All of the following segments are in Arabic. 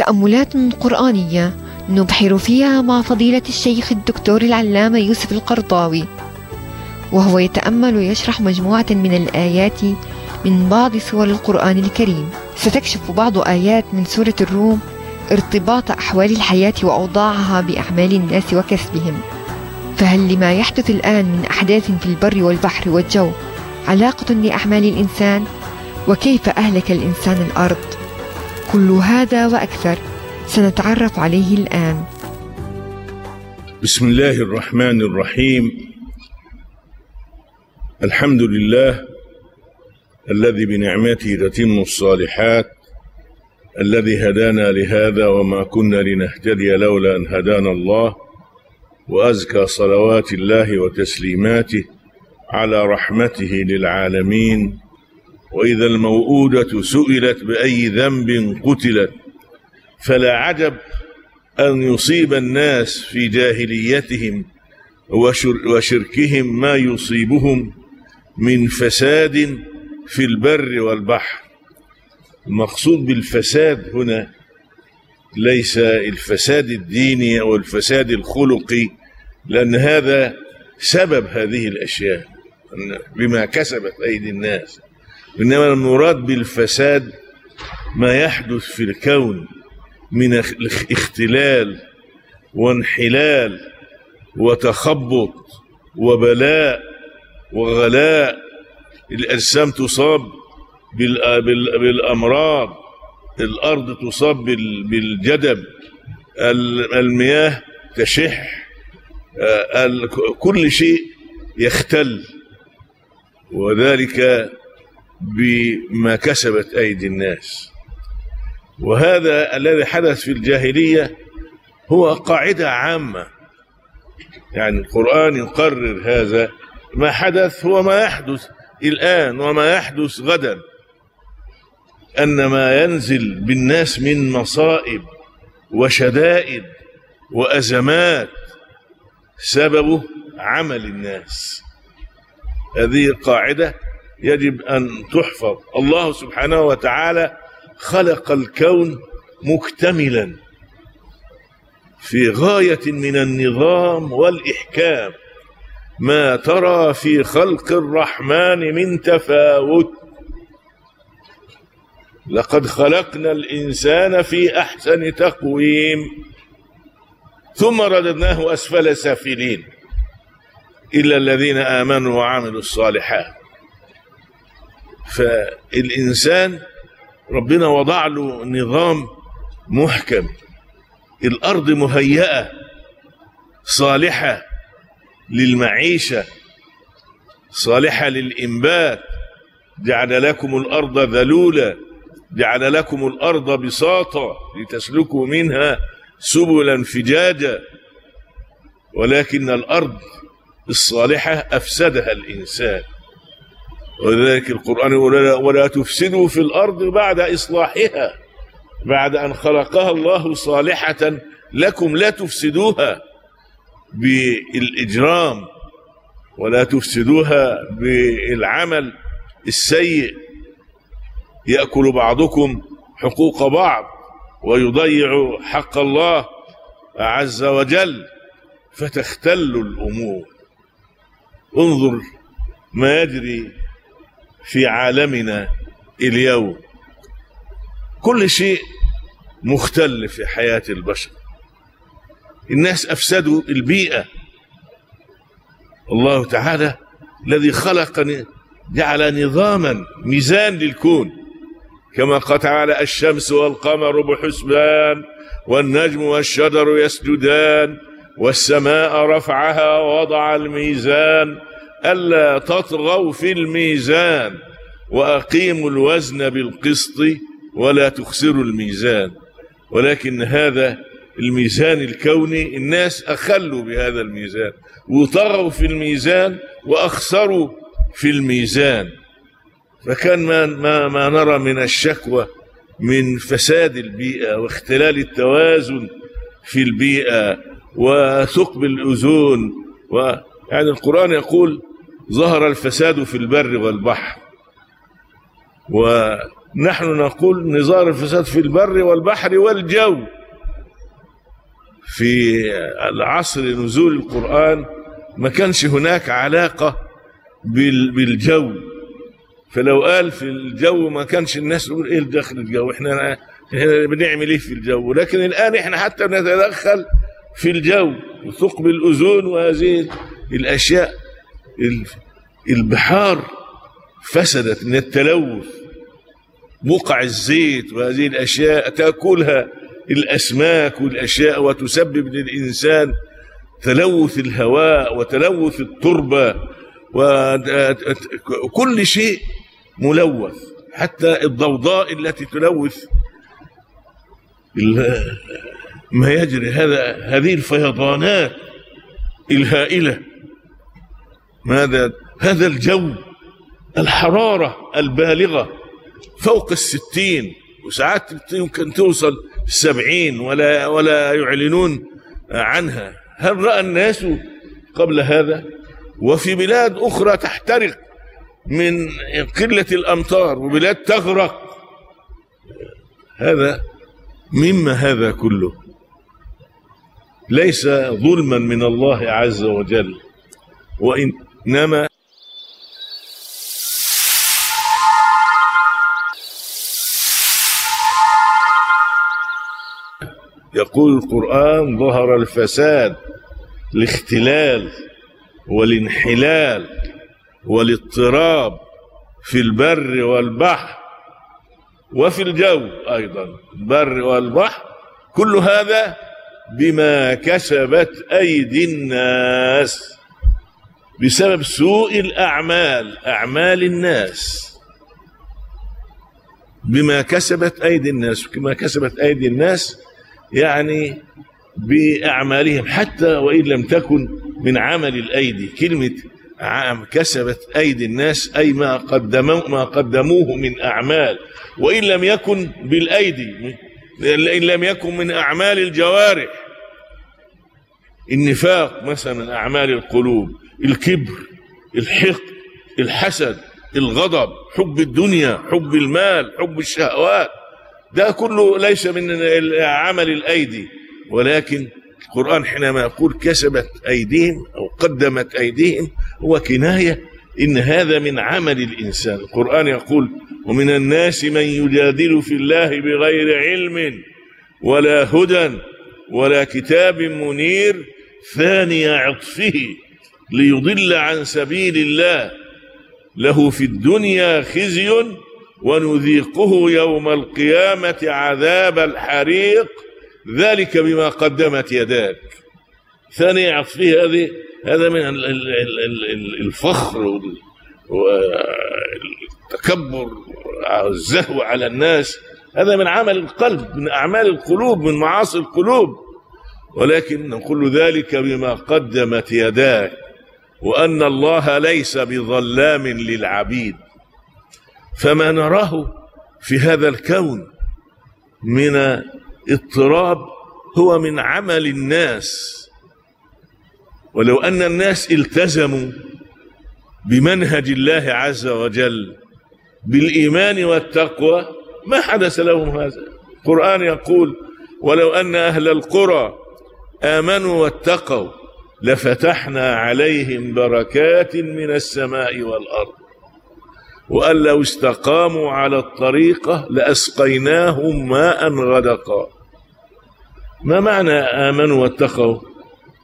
تأملات قرآنية نبحر فيها مع فضيلة الشيخ الدكتور العلامة يوسف القرضاوي وهو يتأمل ويشرح مجموعة من الآيات من بعض سور القرآن الكريم. ستكشف بعض آيات من سورة الروم ارتباط أحوال الحياة وأوضاعها بأعمال الناس وكسبهم. فهل لما يحدث الآن من أحداث في البر والبحر والجو علاقة لأعمال الإنسان؟ وكيف أهلك الإنسان الأرض؟ كل هذا وأكثر. سنتعرف عليه الآن. بسم الله الرحمن الرحيم. الحمد لله الذي بنعمته تتم الصالحات الذي هدانا لهذا وما كنا لنهتدي لولا أن هدانا الله وأزكى صلوات الله وتسليماته على رحمته للعالمين. وإذا الموءودة سئلت بأي ذنب قتلت فلا عجب أن يصيب الناس في جاهليتهم وشركهم ما يصيبهم من فساد في البر والبحر. المقصود بالفساد هنا ليس الفساد الديني أو الفساد الخلقي لأن هذا سبب هذه الأشياء بما كسبت أيدي الناس. إنما المراد بالفساد ما يحدث في الكون من اختلال وانحلال وتخبط وبلاء وغلاء. الأجسام تصاب بالأمراض. الأرض تصاب بالجدب المياه تشح. كل شيء يختل. وذلك بما كسبت أيدي الناس. وهذا الذي حدث في الجاهلية هو قاعدة عامة. يعني القرآن يقرر هذا. ما حدث هو ما يحدث الآن وما يحدث غدا. أن ما ينزل بالناس من مصائب وشدائد وأزمات سببه عمل الناس. هذه قاعدة يجب أن تحفظ. الله سبحانه وتعالى خلق الكون مكتملا في غاية من النظام والإحكام. ما ترى في خلق الرحمن من تفاوت. لقد خلقنا الإنسان في أحسن تقويم. ثم رددناه أسفل سافلين. إلا الذين آمنوا وعملوا الصالحات. فالإنسان ربنا وضع له نظام محكم الأرض مهيئة صالحة للمعيشة صالحة للإنبات جعل لكم الأرض ذلولا جعل لكم الأرض بساطة لتسلكوا منها سبلا فجاجا. ولكن الأرض الصالحة أفسدها الإنسان. ولذلك القرآن يقول ولا تفسدوا في الأرض بعد إصلاحها بعد أن خلقها الله صالحة لكم لا تفسدوها بالإجرام ولا تفسدوها بالعمل السيء. يأكل بعضكم حقوق بعض ويضيع حق الله عز وجل فتختل الأمور. انظر ما يجري في عالمنا اليوم. كل شيء مختل في حياة البشر. الناس أفسدوا البيئة. الله تعالى الذي خلق جعل نظاما ميزان للكون. كما قال تعالى الشمس والقمر بحسبان والنجم والشجر يسجدان والسماء رفعها ووضع الميزان. ألا تطغوا في الميزان وأقيموا الوزن بالقسط ولا تخسروا الميزان. ولكن هذا الميزان الكوني الناس أخلوا بهذا الميزان وطغوا في الميزان وأخسروا في الميزان. فكان ما, ما, ما نرى من الشكوى من فساد البيئة واختلال التوازن في البيئة وثقب الأذون يعني القرآن يقول ظهر الفساد في البر والبحر. نحن نقول نظام الفساد في البر والبحر والجو. في العصر نزول القرآن ما كانش هناك علاقة بال- بالجو. فلو قال في الجو ما كانش الناس تقول إيه دخل الجو؟ إحنا بنعمل إيه في الجو؟ لكن الآن إحنا حتى نتدخل في الجو. ثقب الأوزون وهذه الأشياء. ال- البحار فسدت من التلوث بقع الزيت وهذه الأشياء تأكلها الأسماك والأشياء وتسبب للإنسان تلوث الهواء وتلوث التربة وكل شيء ملوث حتى الضوضاء التي تلوث ما يجري هذا هذه الفيضانات الهائلة. ماذا؟ هذا الجو الحرارة البالغة فوق الستين وساعات يمكن توصل السبعين ولا ولا يعلنون عنها. هل رأى الناس قبل هذا؟ وفي بلاد أخرى تحترق من قلة الأمطار وبلاد تغرق. هذا مما هذا كله. ليس ظلما من الله عز وجل. وإنما يقول القرآن ظهر الفساد الاختلال والانحلال والاضطراب في البر والبحر وفي الجو أيضا. البر والبحر كل هذا بما كسبت أيدي الناس. بسبب سوء الأعمال أعمال الناس. بما كسبت أيدي الناس بما كسبت أيدي الناس يعني بأعمالهم حتى وإن لم تكن من عمل الأيدي. كلمة عام كسبت أيدي الناس أي ما قدموا ما قدموه من أعمال. وإن لم يكن بالأيدي إن لم يكن من أعمال الجوارح. النفاق مثلا أعمال القلوب. الكبر الحقد الحسد الغضب حب الدنيا حب المال حب الشهوات. ده كله ليس من عمل الأيدي. ولكن القرآن حينما يقول كسبت أيديهم أو قدمت أيديهم هو كناية إن هذا من عمل الإنسان. القرآن يقول ومن الناس من يجادل في الله بغير علم ولا هدى ولا كتاب منير ثاني عطفه ليضل عن سبيل الله. له في الدنيا خزي ونذيقه يوم القيامة عذاب الحريق. ذلك بما قدمت يداك. ثاني عطفه هذه هذا من ال- ال- ال- ال- ال- الفخر وال- والتكبر والزهو على الناس. هذا من عمل القلب من أعمال القلوب من معاصي القلوب. ولكن نقول ذلك بما قدمت يداك. وأن الله ليس بظلام للعبيد. فما نراه في هذا الكون من اضطراب هو من عمل الناس. ولو أن الناس التزموا بمنهج الله عز وجل بالإيمان والتقوى ما حدث لهم هذا. القرآن يقول ولو أن أهل القرى آمنوا واتقوا لفتحنا عليهم بركات من السماء والأرض. وأن لو استقاموا على الطريقة لأسقيناهم ماء غدقا. ما معنى آمنوا واتقوا؟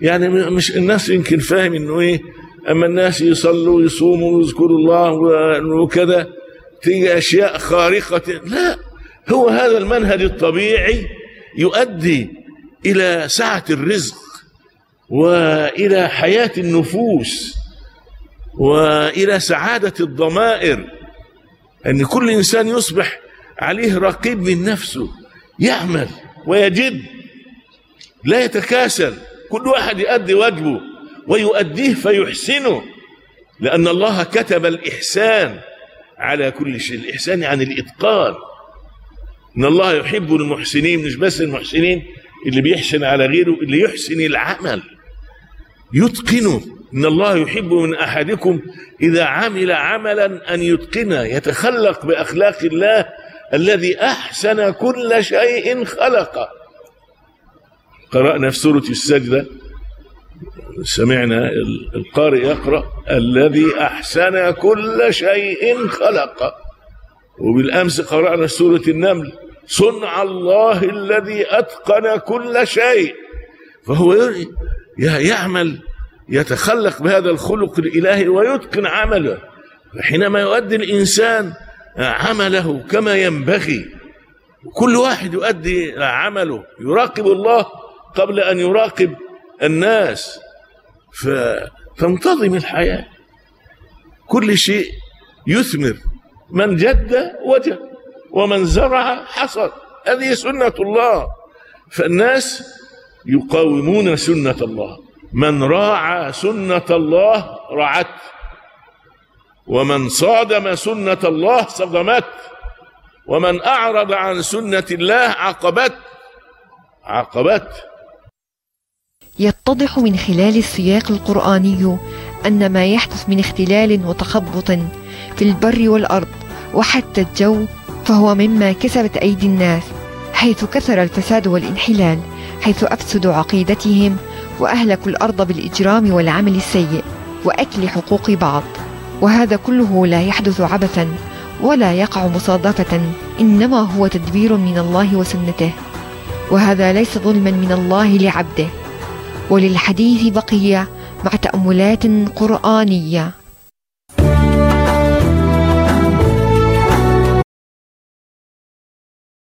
يعني مش الناس يمكن فاهم إنه إيه أما الناس يصلوا ويصوموا ويذكروا الله وكذا تيجي أشياء خارقة. لا هو هذا المنهج الطبيعي يؤدي إلى سعة الرزق. وإلى حياة النفوس وإلى سعادة الضمائر أن كل إنسان يصبح عليه رقيب من نفسه يعمل ويجد لا يتكاسل كل واحد يؤدي واجبه ويؤديه فيحسنه لأن الله كتب الإحسان على كل شيء الإحسان يعني الإتقان. إن الله يحب المحسنين مش بس المحسنين اللي بيحسن على غيره اللي يحسن العمل. يتقنه إن الله يحب من أحدكم إذا عمل عملا أن يتقنه يتخلق بأخلاق الله الذي أحسن كل شيء خلق قرأنا في سورة السجدة سمعنا القارئ يقرأ الذي أحسن كل شيء خلق وبالأمس قرأنا سورة النمل صنع الله الذي أتقن كل شيء. فهو يعمل يتخلق بهذا الخلق الإلهي ويتقن عمله. حينما يؤدي الإنسان عمله كما ينبغي كل واحد يؤدي عمله يراقب الله قبل أن يراقب الناس. فتنتظم الحياة. كل شيء يثمر. من جد وجد ومن زرع حصد هذه سنة الله. فالناس يقاومون سنة الله. من راعى سنة الله رعت. ومن صادم سنة الله صدمت. ومن أعرض عن سنة الله عقبت عقبت يتضح من خلال السياق القرآني أن ما يحدث من اختلال وتخبط في البر والأرض وحتى الجو فهو مما كسبت أيدي الناس حيث كثر الفساد والانحلال. حيث أفسدوا عقيدتهم وأهلكوا الأرض بالإجرام والعمل السيء وأكل حقوق بعض. وهذا كله لا يحدث عبثا ولا يقع مصادفة إنما هو تدبير من الله وسنته. وهذا ليس ظلما من الله لعبده. وللحديث بقية مع تأملات قرآنية.